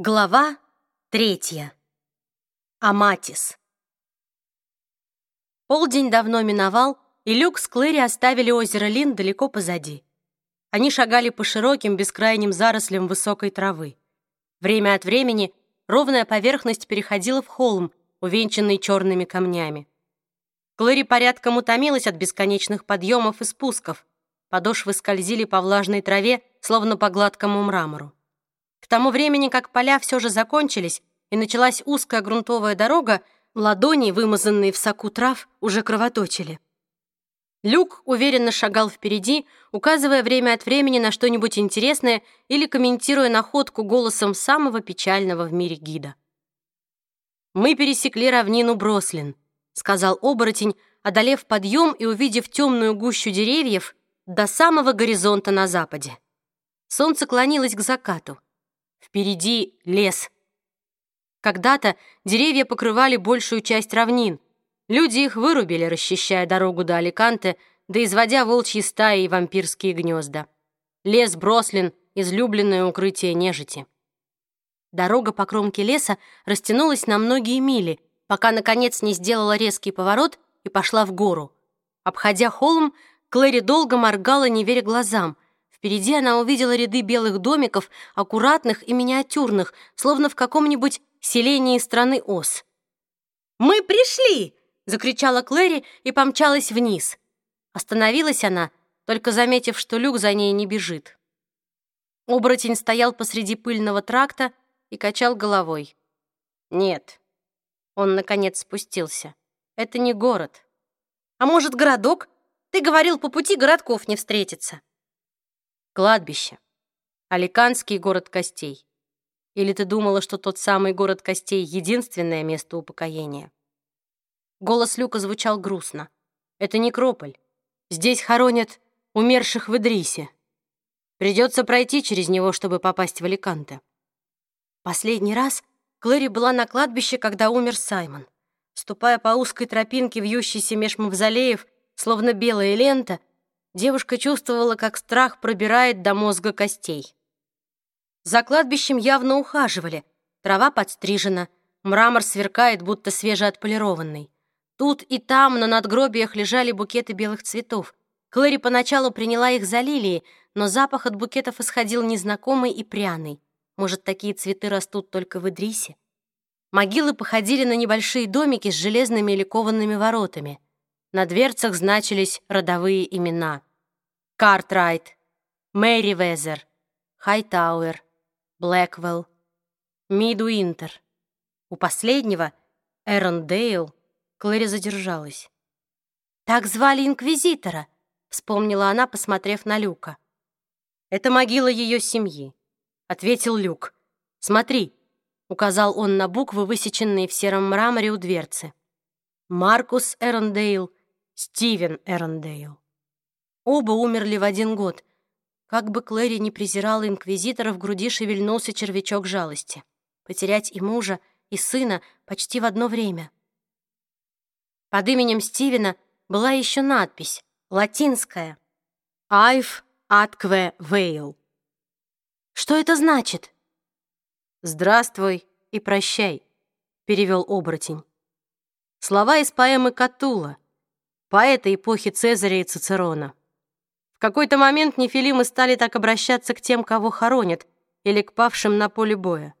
Глава третья. Аматис. Полдень давно миновал, и Люк с Клэри оставили озеро Лин далеко позади. Они шагали по широким бескрайним зарослям высокой травы. Время от времени ровная поверхность переходила в холм, увенчанный черными камнями. Клэри порядком утомилась от бесконечных подъемов и спусков. Подошвы скользили по влажной траве, словно по гладкому мрамору. К тому времени, как поля все же закончились и началась узкая грунтовая дорога, ладони, вымазанные в соку трав, уже кровоточили. Люк уверенно шагал впереди, указывая время от времени на что-нибудь интересное или комментируя находку голосом самого печального в мире гида. «Мы пересекли равнину Брослин», — сказал оборотень, одолев подъем и увидев темную гущу деревьев до самого горизонта на западе. Солнце клонилось к закату. Впереди лес. Когда-то деревья покрывали большую часть равнин. Люди их вырубили, расчищая дорогу до Аликанте, да изводя волчьи стаи и вампирские гнезда. Лес Брослин — излюбленное укрытие нежити. Дорога по кромке леса растянулась на многие мили, пока, наконец, не сделала резкий поворот и пошла в гору. Обходя холм, Клэри долго моргала, не веря глазам — Впереди она увидела ряды белых домиков, аккуратных и миниатюрных, словно в каком-нибудь селении страны Ос. «Мы пришли!» — закричала Клэри и помчалась вниз. Остановилась она, только заметив, что люк за ней не бежит. Оборотень стоял посреди пыльного тракта и качал головой. «Нет». Он, наконец, спустился. «Это не город». «А может, городок? Ты говорил, по пути городков не встретится». Кладбище. Аликанский город костей. Или ты думала, что тот самый город костей — единственное место упокоения? Голос Люка звучал грустно. Это некрополь. Здесь хоронят умерших в Идрисе. Придется пройти через него, чтобы попасть в Аликанте. Последний раз Клэри была на кладбище, когда умер Саймон. Ступая по узкой тропинке, вьющейся меж мавзолеев, словно белая лента, девушка чувствовала, как страх пробирает до мозга костей. За кладбищем явно ухаживали. Трава подстрижена, мрамор сверкает, будто свежеотполированный. Тут и там на надгробиях лежали букеты белых цветов. Клэри поначалу приняла их за лилии, но запах от букетов исходил незнакомый и пряный. Может, такие цветы растут только в Идрисе? Могилы походили на небольшие домики с железными или коваными воротами. На дверцах значились родовые имена. Картрайт, Мэри Везер, Хайтауэр, Блэквелл, Мидуинтер. У последнего, Эрон Дейл, Клэри задержалась. «Так звали инквизитора», — вспомнила она, посмотрев на Люка. «Это могила ее семьи», — ответил Люк. «Смотри», — указал он на буквы, высеченные в сером мраморе у дверцы. «Маркус Эрондейл, Стивен Эрондейл». Оба умерли в один год. Как бы Клэри не презирала инквизитора, в груди шевельнулся червячок жалости. Потерять и мужа, и сына почти в одно время. Под именем Стивена была еще надпись, латинская «Айв аткве вейл». «Что это значит?» «Здравствуй и прощай», — перевел оборотень. Слова из поэмы Катула, поэта эпохи Цезаря и Цицерона. В какой-то момент нефилимы стали так обращаться к тем, кого хоронят, или к павшим на поле боя.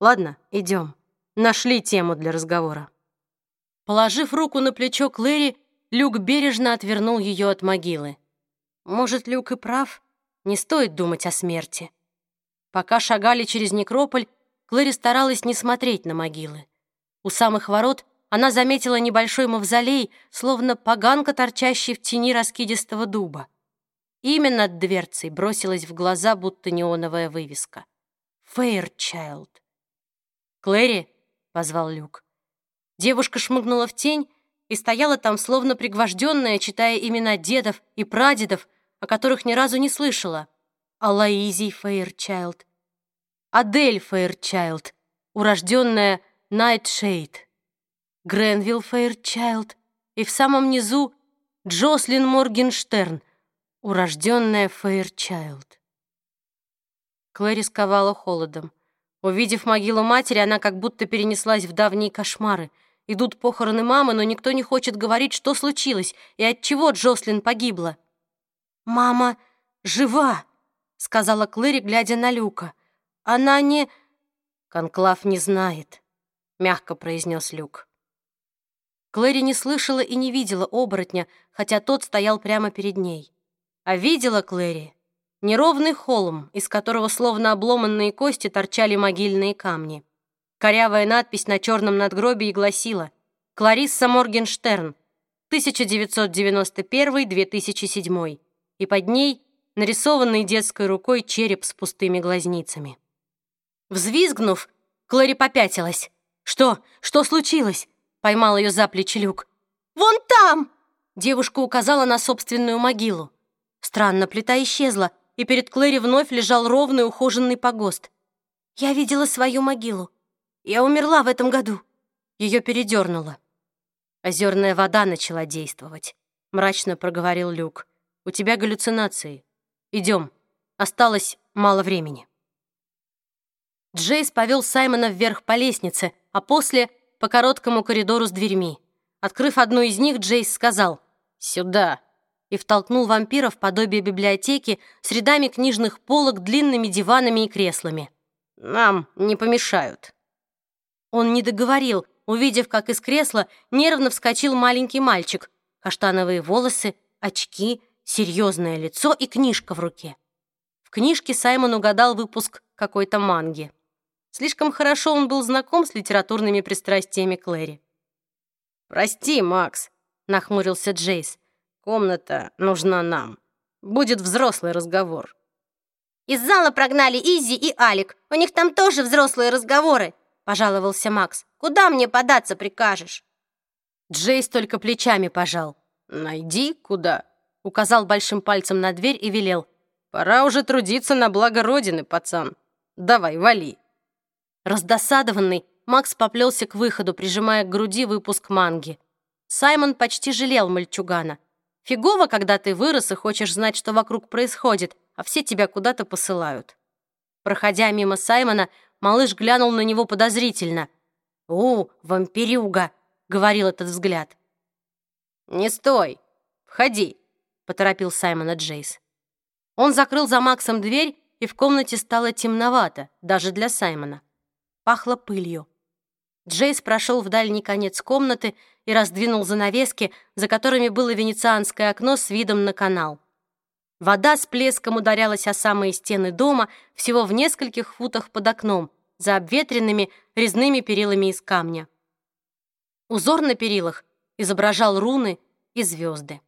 Ладно, идем. Нашли тему для разговора. Положив руку на плечо Клэри, Люк бережно отвернул ее от могилы. Может, Люк и прав? Не стоит думать о смерти. Пока шагали через некрополь, Клэри старалась не смотреть на могилы. У самых ворот она заметила небольшой мавзолей, словно поганка, торчащий в тени раскидистого дуба. Имя над дверцей бросилось в глаза, будто неоновая вывеска. «Фэйрчайлд». «Клэри?» — позвал Люк. Девушка шмыгнула в тень и стояла там, словно пригвожденная, читая имена дедов и прадедов, о которых ни разу не слышала. Алоизий Фэйрчайлд, Адель Фэйрчайлд, урожденная Найтшейд, Гренвилл Фэйрчайлд и в самом низу Джослин Моргенштерн — урожденная Фейрчайлд. Клэри сковала холодом. Увидев могилу матери, она как будто перенеслась в давние кошмары. Идут похороны мамы, но никто не хочет говорить, что случилось и от чего Джослин погибла. «Мама жива», — сказала Клэри, глядя на Люка. «Она не...» «Конклав не знает», — мягко произнес Люк. Клэри не слышала и не видела оборотня, хотя тот стоял прямо перед ней. А видела Клэри неровный холм, из которого словно обломанные кости торчали могильные камни. Корявая надпись на черном надгробии гласила «Кларисса Моргенштерн, 1991-2007», и под ней нарисованный детской рукой череп с пустыми глазницами. Взвизгнув, Клэри попятилась. «Что? Что случилось?» — поймал ее за плечи Люк. «Вон там!» — девушка указала на собственную могилу. Странно, плита исчезла, и перед Клэри вновь лежал ровный ухоженный погост. «Я видела свою могилу. Я умерла в этом году». Ее передернуло. Озерная вода начала действовать. Мрачно проговорил Люк. «У тебя галлюцинации. Идем. Осталось мало времени». Джейс повел Саймона вверх по лестнице, а после — по короткому коридору с дверьми. Открыв одну из них, Джейс сказал «Сюда» и втолкнул вампира в подобие библиотеки с рядами книжных полок, длинными диванами и креслами. «Нам не помешают». Он не договорил, увидев, как из кресла нервно вскочил маленький мальчик, каштановые волосы, очки, серьезное лицо и книжка в руке. В книжке Саймон угадал выпуск какой-то манги. Слишком хорошо он был знаком с литературными пристрастиями Клэри. «Прости, Макс», — нахмурился Джейс. Комната нужна нам. Будет взрослый разговор». «Из зала прогнали Изи и Алик. У них там тоже взрослые разговоры», — пожаловался Макс. «Куда мне податься прикажешь?» Джейс только плечами пожал. «Найди куда», — указал большим пальцем на дверь и велел. «Пора уже трудиться на благо Родины, пацан. Давай, вали». Раздосадованный, Макс поплелся к выходу, прижимая к груди выпуск манги. Саймон почти жалел мальчугана. Фигово, когда ты вырос и хочешь знать, что вокруг происходит, а все тебя куда-то посылают. Проходя мимо Саймона, малыш глянул на него подозрительно. «У, вампирюга!» — говорил этот взгляд. «Не стой! Входи!» — поторопил Саймона Джейс. Он закрыл за Максом дверь, и в комнате стало темновато, даже для Саймона. Пахло пылью. Джейс прошел в дальний конец комнаты и раздвинул занавески, за которыми было венецианское окно с видом на канал. Вода с плеском ударялась о самые стены дома всего в нескольких футах под окном, за обветренными резными перилами из камня. Узор на перилах изображал руны и звезды.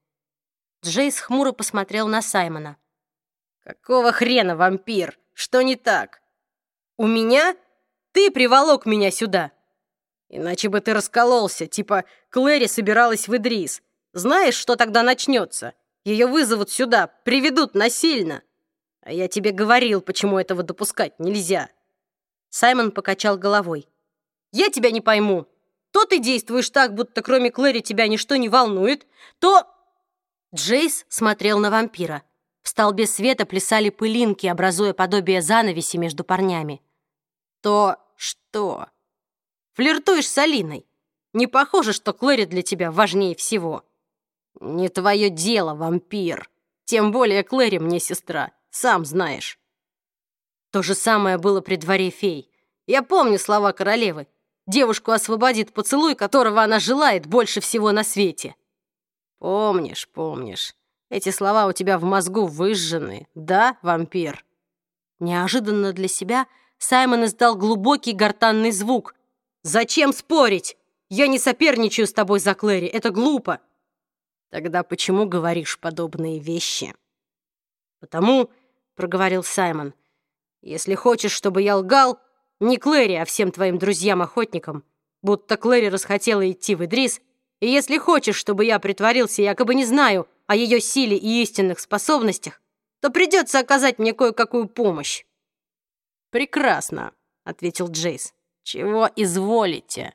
Джейс хмуро посмотрел на Саймона. «Какого хрена, вампир? Что не так? У меня? Ты приволок меня сюда!» Иначе бы ты раскололся, типа Клэри собиралась в Идрис. Знаешь, что тогда начнется? Ее вызовут сюда, приведут насильно. А я тебе говорил, почему этого допускать нельзя. Саймон покачал головой. Я тебя не пойму. То ты действуешь так, будто кроме Клэри тебя ничто не волнует, то... Джейс смотрел на вампира. В столбе света плясали пылинки, образуя подобие занавеси между парнями. То что? Флиртуешь с Алиной. Не похоже, что Клэри для тебя важнее всего. Не твое дело, вампир. Тем более Клэри мне сестра, сам знаешь. То же самое было при дворе фей. Я помню слова королевы. Девушку освободит поцелуй, которого она желает больше всего на свете. Помнишь, помнишь. Эти слова у тебя в мозгу выжжены, да, вампир? Неожиданно для себя Саймон издал глубокий гортанный звук, «Зачем спорить? Я не соперничаю с тобой за Клэри, это глупо». «Тогда почему говоришь подобные вещи?» «Потому», — проговорил Саймон, «если хочешь, чтобы я лгал, не Клэри, а всем твоим друзьям-охотникам, будто Клэри расхотела идти в Идрис, и если хочешь, чтобы я притворился, якобы не знаю о ее силе и истинных способностях, то придется оказать мне кое-какую помощь». «Прекрасно», — ответил Джейс. «Чего изволите?»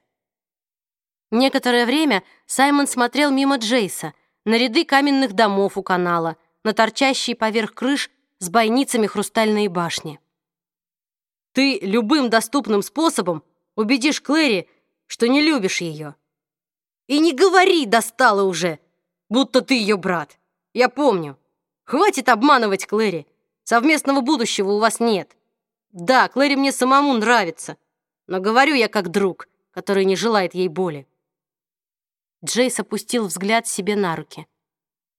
Некоторое время Саймон смотрел мимо Джейса, на ряды каменных домов у канала, на торчащие поверх крыш с бойницами хрустальные башни. Ты любым доступным способом убедишь Клэри, что не любишь ее. И не говори, достала уже, будто ты ее брат. Я помню. Хватит обманывать Клэри. Совместного будущего у вас нет. Да, Клэри мне самому нравится, но говорю я как друг, который не желает ей боли. Джейс опустил взгляд себе на руки.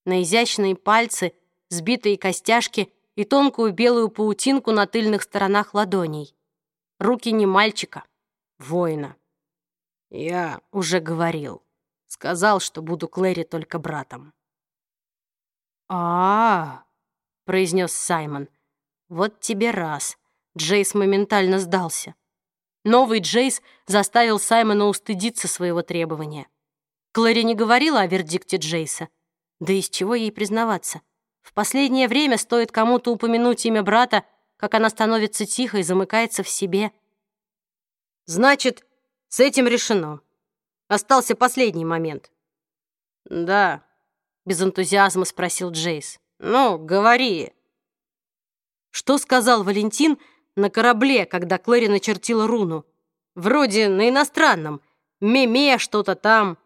На изящные пальцы, сбитые костяшки и тонкую белую паутинку на тыльных сторонах ладоней. Руки не мальчика, воина. Я уже говорил. Сказал, что буду Клэри только братом. а, -а, -а произнес Саймон. «Вот тебе раз». Джейс моментально сдался. Новый Джейс заставил Саймона устыдиться своего требования. Клэри не говорила о вердикте Джейса. Да из чего ей признаваться? В последнее время стоит кому-то упомянуть имя брата, как она становится тихой и замыкается в себе. «Значит, с этим решено. Остался последний момент». «Да», — без энтузиазма спросил Джейс. «Ну, говори». Что сказал Валентин на корабле, когда Клэри начертила руну? Вроде на иностранном. Меме что-то там.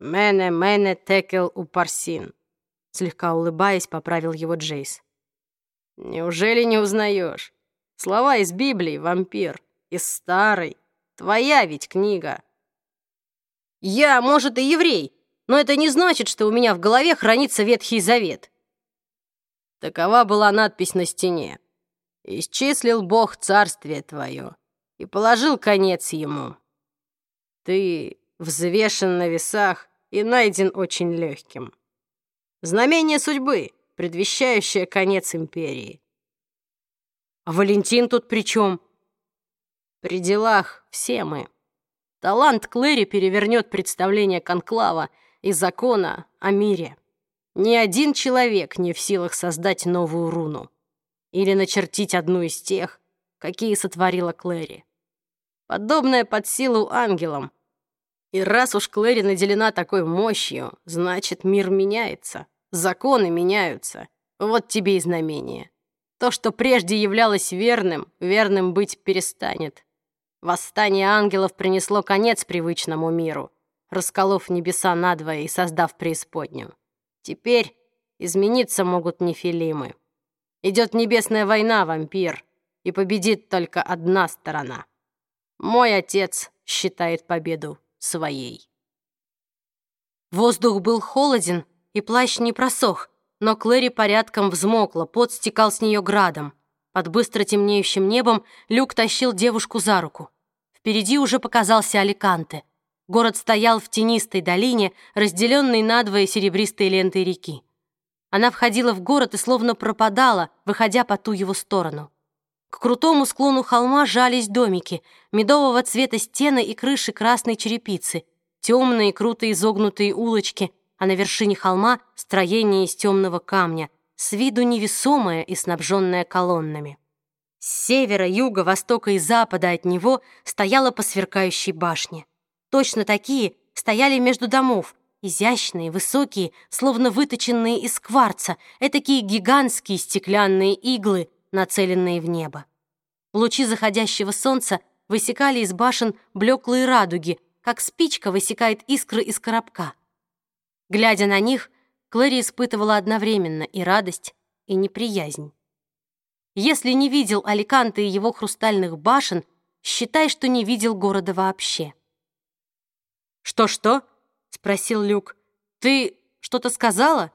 «Мене, мене текел у парсин», — слегка улыбаясь, поправил его Джейс. «Неужели не узнаешь? Слова из Библии, вампир, из старой. Твоя ведь книга». «Я, может, и еврей, но это не значит, что у меня в голове хранится Ветхий Завет». Такова была надпись на стене. «Исчислил Бог царствие твое и положил конец ему. Ты взвешен на весах и найден очень легким. Знамение судьбы, предвещающее конец империи. А Валентин тут при чем? При делах все мы. Талант Клэри перевернет представление Конклава и закона о мире. Ни один человек не в силах создать новую руну или начертить одну из тех, какие сотворила Клэри. Подобное под силу ангелам, и раз уж Клэри наделена такой мощью, значит, мир меняется, законы меняются. Вот тебе и знамение. То, что прежде являлось верным, верным быть перестанет. Восстание ангелов принесло конец привычному миру, расколов небеса надвое и создав преисподнюю. Теперь измениться могут нефилимы. Идет небесная война, вампир, и победит только одна сторона. Мой отец считает победу своей. Воздух был холоден, и плащ не просох, но Клэри порядком взмокла, пот стекал с нее градом. Под быстро темнеющим небом Люк тащил девушку за руку. Впереди уже показался Аликанте. Город стоял в тенистой долине, разделенной надвое серебристой лентой реки. Она входила в город и словно пропадала, выходя по ту его сторону. К крутому склону холма жались домики, медового цвета стены и крыши красной черепицы, темные круто изогнутые улочки, а на вершине холма строение из темного камня, с виду невесомое и снабженное колоннами. С севера, юга, востока и запада от него стояла по сверкающей башне. Точно такие стояли между домов, изящные, высокие, словно выточенные из кварца, этакие гигантские стеклянные иглы — нацеленные в небо. Лучи заходящего солнца высекали из башен блеклые радуги, как спичка высекает искры из коробка. Глядя на них, Клэри испытывала одновременно и радость, и неприязнь. Если не видел Аликанте и его хрустальных башен, считай, что не видел города вообще. «Что-что?» — спросил Люк. «Ты что-то сказала?»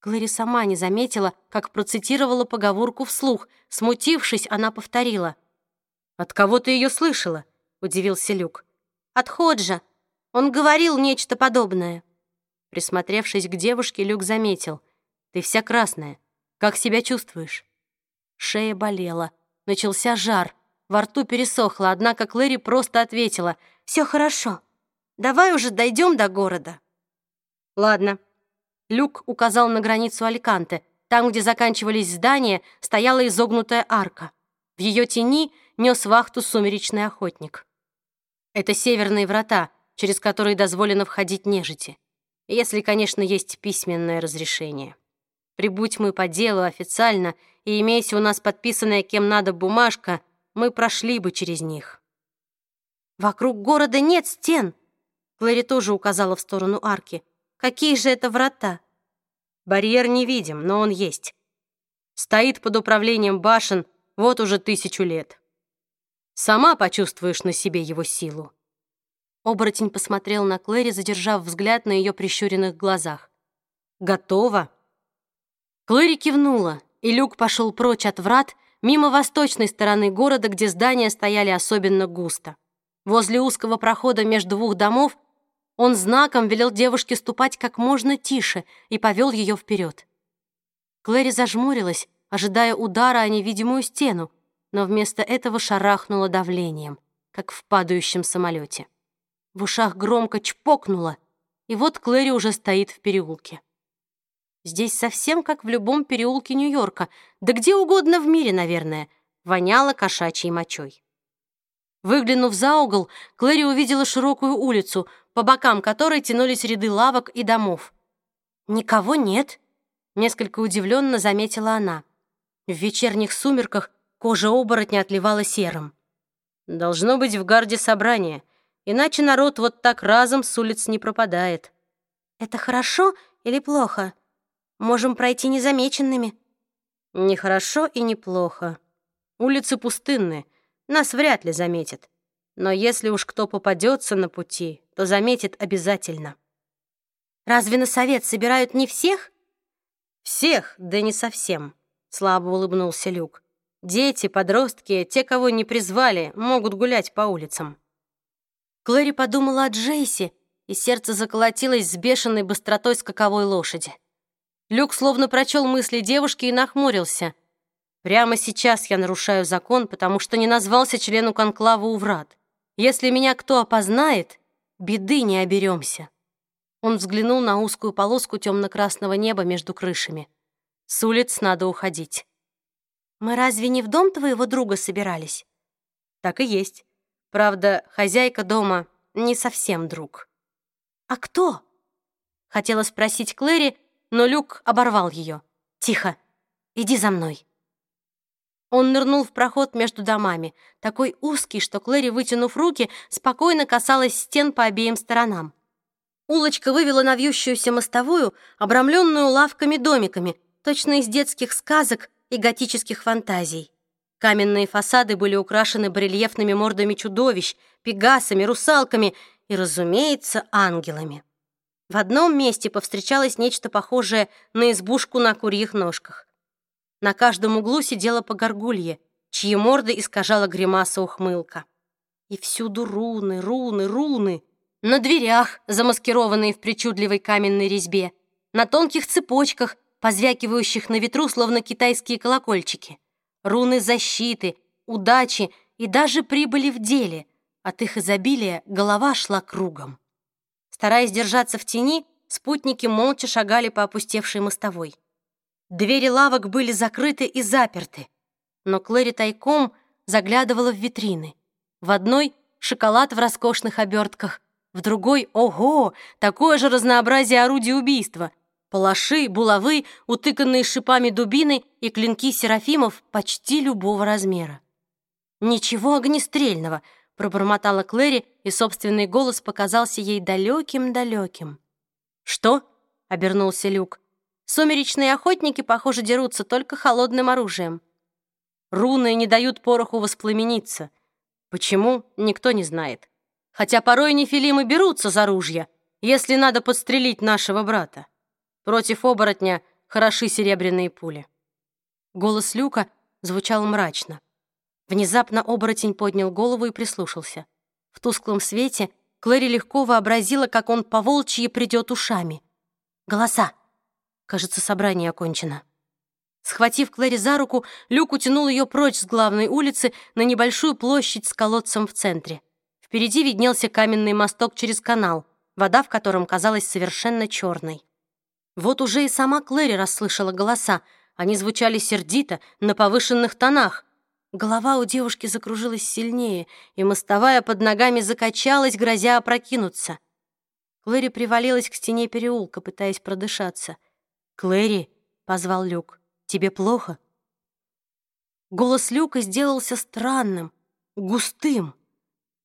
Глэри сама не заметила, как процитировала поговорку вслух. Смутившись, она повторила. «От кого ты ее слышала?» — удивился Люк. «От Ходжа. Он говорил нечто подобное». Присмотревшись к девушке, Люк заметил. «Ты вся красная. Как себя чувствуешь?» Шея болела. Начался жар. Во рту пересохло, однако Клэри просто ответила. «Все хорошо. Давай уже дойдем до города». «Ладно», Люк указал на границу Аликанте. Там, где заканчивались здания, стояла изогнутая арка. В ее тени нес вахту сумеречный охотник. Это северные врата, через которые дозволено входить нежити. Если, конечно, есть письменное разрешение. Прибудь мы по делу официально, и имейся у нас подписанная кем надо бумажка, мы прошли бы через них. Вокруг города нет стен. Клэри тоже указала в сторону арки. Какие же это врата? Барьер не видим, но он есть. Стоит под управлением башен вот уже тысячу лет. Сама почувствуешь на себе его силу. Оборотень посмотрел на Клэри, задержав взгляд на ее прищуренных глазах. «Готово?» Клэри кивнула, и Люк пошел прочь от врат, мимо восточной стороны города, где здания стояли особенно густо. Возле узкого прохода между двух домов он знаком велел девушке ступать как можно тише и повел ее вперед. Клэри зажмурилась, ожидая удара о невидимую стену, но вместо этого шарахнула давлением, как в падающем самолете. В ушах громко чпокнуло, и вот Клэри уже стоит в переулке. Здесь совсем как в любом переулке Нью-Йорка, да где угодно в мире, наверное, воняло кошачьей мочой. Выглянув за угол, Клэри увидела широкую улицу, по бокам которой тянулись ряды лавок и домов. «Никого нет», — несколько удивленно заметила она. В вечерних сумерках кожа оборотня отливала серым. «Должно быть в гарде собрание, иначе народ вот так разом с улиц не пропадает». «Это хорошо или плохо? Можем пройти незамеченными». «Не хорошо и не плохо. Улицы пустынны, нас вряд ли заметят. Но если уж кто попадется на пути, то заметит обязательно. Разве на совет собирают не всех? Всех, да не совсем, слабо улыбнулся Люк. Дети, подростки, те, кого не призвали, могут гулять по улицам. Клэри подумала о Джейси, и сердце заколотилось с бешеной быстротой скаковой лошади. Люк словно прочел мысли девушки и нахмурился. Прямо сейчас я нарушаю закон, потому что не назвался члену конклава у врат. Если меня кто опознает, беды не оберемся. Он взглянул на узкую полоску темно-красного неба между крышами. С улиц надо уходить. «Мы разве не в дом твоего друга собирались?» «Так и есть. Правда, хозяйка дома не совсем друг». «А кто?» Хотела спросить Клэри, но Люк оборвал ее. «Тихо, иди за мной». Он нырнул в проход между домами, такой узкий, что Клэри, вытянув руки, спокойно касалась стен по обеим сторонам. Улочка вывела на вьющуюся мостовую, обрамленную лавками-домиками, точно из детских сказок и готических фантазий. Каменные фасады были украшены барельефными мордами чудовищ, пегасами, русалками и, разумеется, ангелами. В одном месте повстречалось нечто похожее на избушку на курьих ножках. На каждом углу сидела по горгулье, чьи морды искажала гримаса ухмылка. И всюду руны, руны, руны. На дверях, замаскированные в причудливой каменной резьбе, на тонких цепочках, позвякивающих на ветру, словно китайские колокольчики. Руны защиты, удачи и даже прибыли в деле. От их изобилия голова шла кругом. Стараясь держаться в тени, спутники молча шагали по опустевшей мостовой. Двери лавок были закрыты и заперты, но Клэри тайком заглядывала в витрины. В одной — шоколад в роскошных обертках, в другой — ого, такое же разнообразие орудий убийства — палаши, булавы, утыканные шипами дубины и клинки серафимов почти любого размера. «Ничего огнестрельного», — пробормотала Клэри, и собственный голос показался ей далеким-далеким. «Что?» — обернулся Люк. Сумеречные охотники, похоже, дерутся только холодным оружием. Руны не дают пороху воспламениться. Почему, никто не знает. Хотя порой нефилимы берутся за ружья, если надо подстрелить нашего брата. Против оборотня хороши серебряные пули. Голос Люка звучал мрачно. Внезапно оборотень поднял голову и прислушался. В тусклом свете Клэри легко вообразила, как он по волчьи придет ушами. Голоса. Кажется, собрание окончено. Схватив Клэри за руку, Люк утянул ее прочь с главной улицы на небольшую площадь с колодцем в центре. Впереди виднелся каменный мосток через канал, вода в котором казалась совершенно черной. Вот уже и сама Клэри расслышала голоса. Они звучали сердито, на повышенных тонах. Голова у девушки закружилась сильнее, и мостовая под ногами закачалась, грозя опрокинуться. Клэри привалилась к стене переулка, пытаясь продышаться — «Клэри», — позвал Люк, — «тебе плохо?» Голос Люка сделался странным, густым.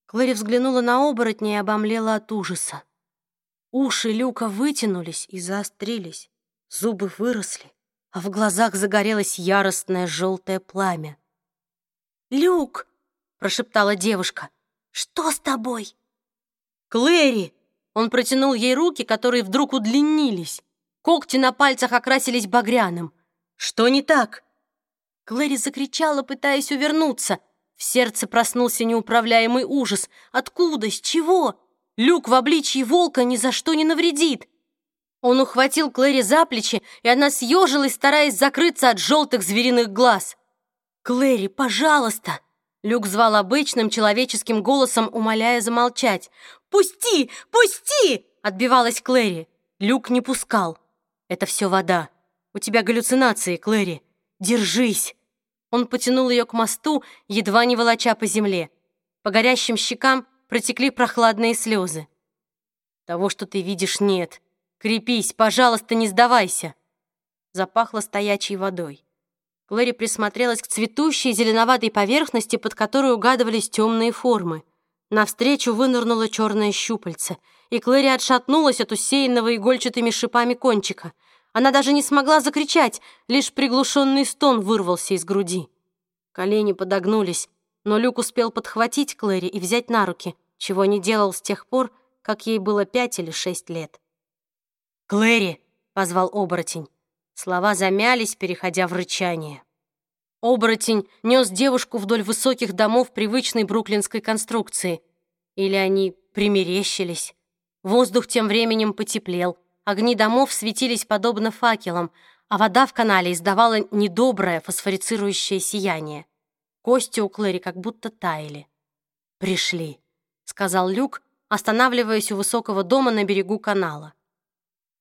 Клэри взглянула на оборотня и обомлела от ужаса. Уши Люка вытянулись и заострились, зубы выросли, а в глазах загорелось яростное желтое пламя. «Люк!» — прошептала девушка. «Что с тобой?» «Клэри!» Он протянул ей руки, которые вдруг удлинились. Когти на пальцах окрасились багряным. «Что не так?» Клэри закричала, пытаясь увернуться. В сердце проснулся неуправляемый ужас. Откуда? С чего? Люк в обличье волка ни за что не навредит. Он ухватил Клэри за плечи, и она съежилась, стараясь закрыться от желтых звериных глаз. «Клэри, пожалуйста!» Люк звал обычным человеческим голосом, умоляя замолчать. «Пусти! Пусти!» — отбивалась Клэри. Люк не пускал. «Это все вода. У тебя галлюцинации, Клэри. Держись!» Он потянул ее к мосту, едва не волоча по земле. По горящим щекам протекли прохладные слезы. «Того, что ты видишь, нет. Крепись, пожалуйста, не сдавайся!» Запахло стоячей водой. Клэри присмотрелась к цветущей зеленоватой поверхности, под которой угадывались темные формы. Навстречу вынырнуло черное щупальце, и Клэри отшатнулась от усеянного игольчатыми шипами кончика. Она даже не смогла закричать, лишь приглушенный стон вырвался из груди. Колени подогнулись, но Люк успел подхватить Клэри и взять на руки, чего не делал с тех пор, как ей было пять или шесть лет. «Клэри!» — позвал оборотень. Слова замялись, переходя в рычание. Оборотень нес девушку вдоль высоких домов привычной бруклинской конструкции. Или они примерещились. Воздух тем временем потеплел, огни домов светились подобно факелам, а вода в канале издавала недоброе фосфорицирующее сияние. Кости у Клэри как будто таяли. «Пришли», — сказал Люк, останавливаясь у высокого дома на берегу канала.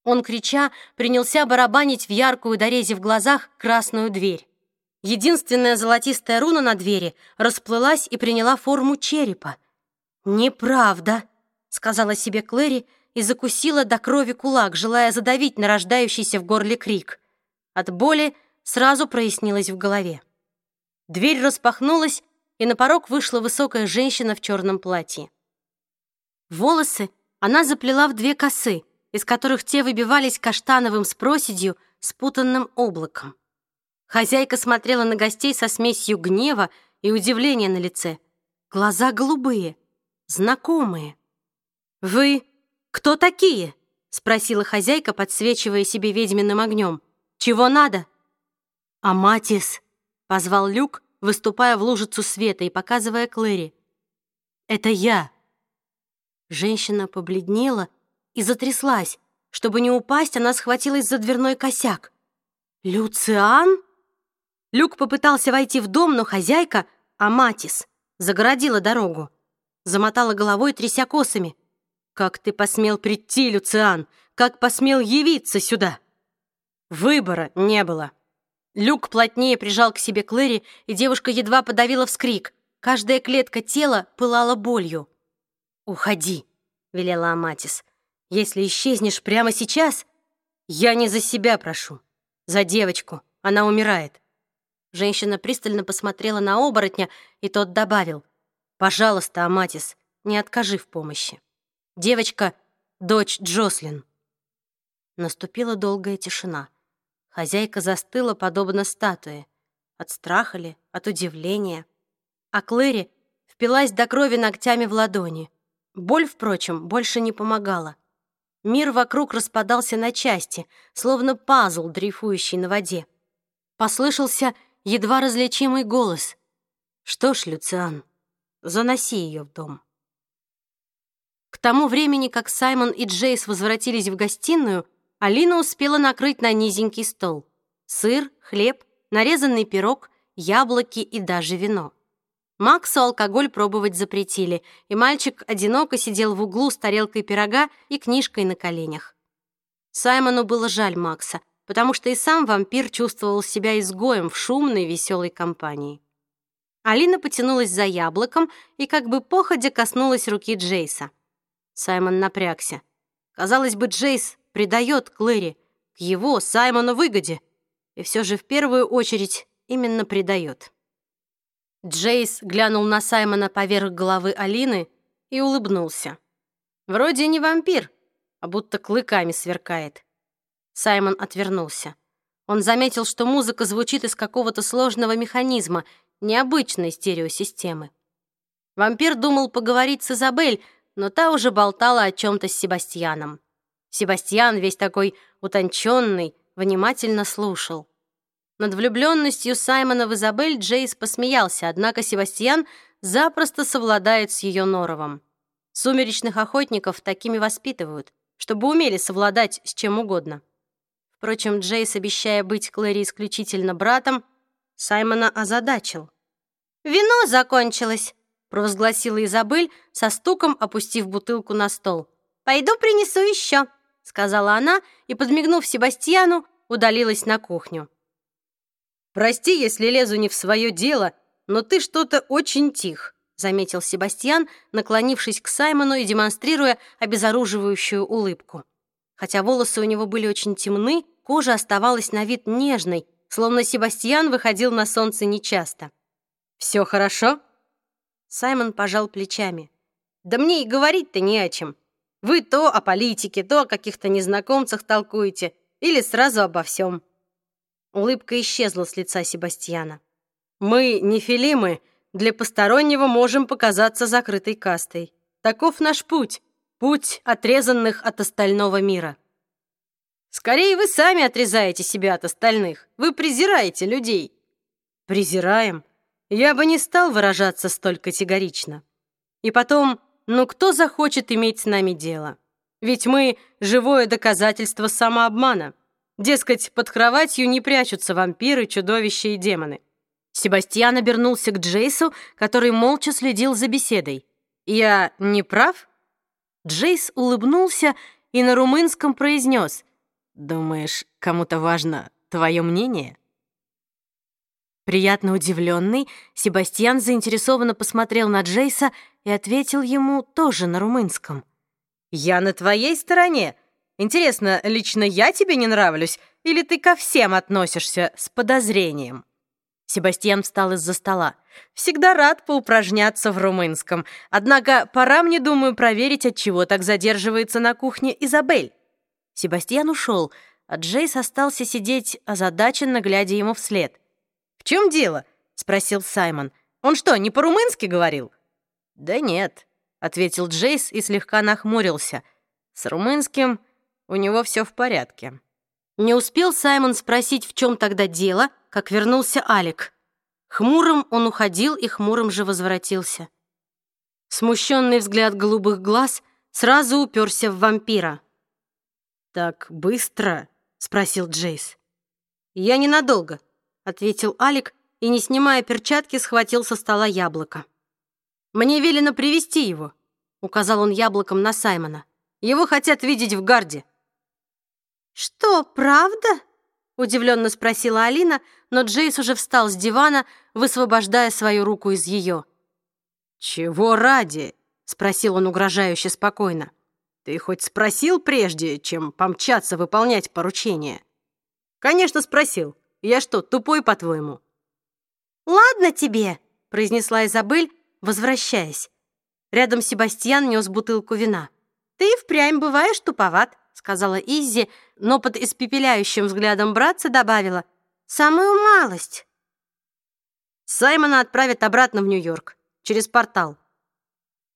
Он, крича, принялся барабанить в яркую дорезе в глазах красную дверь. Единственная золотистая руна на двери расплылась и приняла форму черепа. «Неправда», — сказала себе Клэри и закусила до крови кулак, желая задавить нарождающийся в горле крик. От боли сразу прояснилось в голове. Дверь распахнулась, и на порог вышла высокая женщина в черном платье. Волосы она заплела в две косы, из которых те выбивались каштановым с проседью, спутанным облаком. Хозяйка смотрела на гостей со смесью гнева и удивления на лице. Глаза голубые, знакомые. «Вы кто такие?» — спросила хозяйка, подсвечивая себе ведьминым огнем. «Чего надо?» «Аматис», — позвал Люк, выступая в лужицу света и показывая Клэри. «Это я». Женщина побледнела и затряслась. Чтобы не упасть, она схватилась за дверной косяк. «Люциан?» Люк попытался войти в дом, но хозяйка, Аматис, загородила дорогу. Замотала головой, тряся косами. «Как ты посмел прийти, Люциан? Как посмел явиться сюда?» Выбора не было. Люк плотнее прижал к себе Клэри, и девушка едва подавила вскрик. Каждая клетка тела пылала болью. «Уходи», — велела Аматис. «Если исчезнешь прямо сейчас, я не за себя прошу, за девочку, она умирает». Женщина пристально посмотрела на оборотня, и тот добавил, «Пожалуйста, Аматис, не откажи в помощи. Девочка — дочь Джослин». Наступила долгая тишина. Хозяйка застыла, подобно статуе. От страха ли, от удивления. А Клэри впилась до крови ногтями в ладони. Боль, впрочем, больше не помогала. Мир вокруг распадался на части, словно пазл, дрейфующий на воде. Послышался едва различимый голос. «Что ж, Люциан, заноси ее в дом». К тому времени, как Саймон и Джейс возвратились в гостиную, Алина успела накрыть на низенький стол. Сыр, хлеб, нарезанный пирог, яблоки и даже вино. Максу алкоголь пробовать запретили, и мальчик одиноко сидел в углу с тарелкой пирога и книжкой на коленях. Саймону было жаль Макса, потому что и сам вампир чувствовал себя изгоем в шумной веселой компании. Алина потянулась за яблоком и как бы походя коснулась руки Джейса. Саймон напрягся. Казалось бы, Джейс предает Клэри к его, Саймону, выгоде. И все же в первую очередь именно предает. Джейс глянул на Саймона поверх головы Алины и улыбнулся. «Вроде не вампир, а будто клыками сверкает». Саймон отвернулся. Он заметил, что музыка звучит из какого-то сложного механизма, необычной стереосистемы. Вампир думал поговорить с Изабель, но та уже болтала о чем-то с Себастьяном. Себастьян, весь такой утонченный, внимательно слушал. Над влюбленностью Саймона в Изабель Джейс посмеялся, однако Себастьян запросто совладает с ее норовом. Сумеречных охотников такими воспитывают, чтобы умели совладать с чем угодно. Впрочем, Джейс, обещая быть Клэри исключительно братом, Саймона озадачил. «Вино закончилось», — провозгласила Изабель, со стуком опустив бутылку на стол. «Пойду принесу еще», — сказала она и, подмигнув Себастьяну, удалилась на кухню. «Прости, если лезу не в свое дело, но ты что-то очень тих», заметил Себастьян, наклонившись к Саймону и демонстрируя обезоруживающую улыбку. Хотя волосы у него были очень темны, кожа оставалась на вид нежной, словно Себастьян выходил на солнце нечасто. «Все хорошо?» Саймон пожал плечами. «Да мне и говорить-то не о чем. Вы то о политике, то о каких-то незнакомцах толкуете, или сразу обо всем». Улыбка исчезла с лица Себастьяна. «Мы, нефилимы, для постороннего можем показаться закрытой кастой. Таков наш путь, путь отрезанных от остального мира». «Скорее вы сами отрезаете себя от остальных. Вы презираете людей». «Презираем? Я бы не стал выражаться столь категорично. И потом, ну кто захочет иметь с нами дело? Ведь мы — живое доказательство самообмана». Дескать, под кроватью не прячутся вампиры, чудовища и демоны. Себастьян обернулся к Джейсу, который молча следил за беседой. «Я не прав?» Джейс улыбнулся и на румынском произнес. «Думаешь, кому-то важно твое мнение?» Приятно удивленный, Себастьян заинтересованно посмотрел на Джейса и ответил ему тоже на румынском. «Я на твоей стороне. Интересно, лично я тебе не нравлюсь, или ты ко всем относишься с подозрением?» Себастьян встал из-за стола. «Всегда рад поупражняться в румынском. Однако пора мне, думаю, проверить, от чего так задерживается на кухне Изабель». Себастьян ушел, а Джейс остался сидеть, озадаченно глядя ему вслед. «В чем дело?» — спросил Саймон. «Он что, не по-румынски говорил?» «Да нет», — ответил Джейс и слегка нахмурился. «С румынским у него все в порядке. Не успел Саймон спросить, в чем тогда дело, как вернулся Алик. Хмурым он уходил и хмурым же возвратился. Смущенный взгляд голубых глаз сразу уперся в вампира. «Так быстро?» — спросил Джейс. «Я ненадолго», — ответил Алик и, не снимая перчатки, схватил со стола яблоко. «Мне велено привести его», — указал он яблоком на Саймона. «Его хотят видеть в гарде». «Что, правда?» — удивленно спросила Алина, но Джейс уже встал с дивана, высвобождая свою руку из ее. «Чего ради?» — спросил он угрожающе спокойно. «Ты хоть спросил прежде, чем помчаться выполнять поручение?» «Конечно, спросил. Я что, тупой, по-твоему?» «Ладно тебе», — произнесла Изабель, возвращаясь. Рядом Себастьян нес бутылку вина. «Ты впрямь бываешь туповат», — сказала Иззи, но под испепеляющим взглядом братца добавила «самую малость». Саймона отправят обратно в Нью-Йорк, через портал.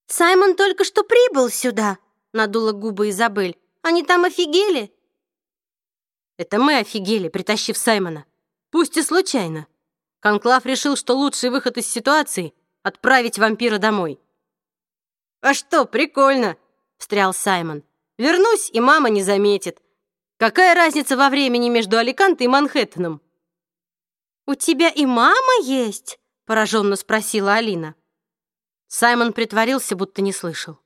«Саймон только что прибыл сюда», — надула губы Изабель. «Они там офигели?» «Это мы офигели, притащив Саймона. Пусть и случайно. Конклав решил, что лучший выход из ситуации — отправить вампира домой». «А что, прикольно!» встрял Саймон. «Вернусь, и мама не заметит. Какая разница во времени между Аликанте и Манхэттеном?» «У тебя и мама есть?» — пораженно спросила Алина. Саймон притворился, будто не слышал.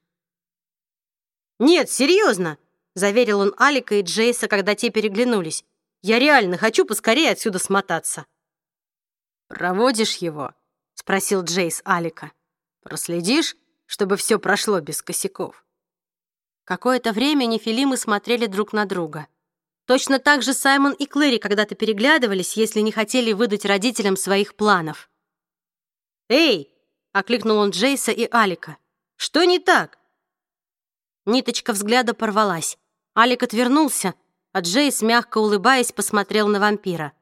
«Нет, серьезно!» — заверил он Алика и Джейса, когда те переглянулись. «Я реально хочу поскорее отсюда смотаться». «Проводишь его?» — спросил Джейс Алика. «Проследишь, чтобы все прошло без косяков?» Какое-то время нефилимы смотрели друг на друга. Точно так же Саймон и Клэри когда-то переглядывались, если не хотели выдать родителям своих планов. «Эй!» — окликнул он Джейса и Алика. «Что не так?» Ниточка взгляда порвалась. Алик отвернулся, а Джейс, мягко улыбаясь, посмотрел на вампира.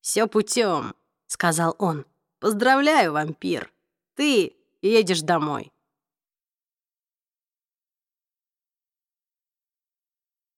«Все путем», — сказал он. «Поздравляю, вампир. Ты едешь домой».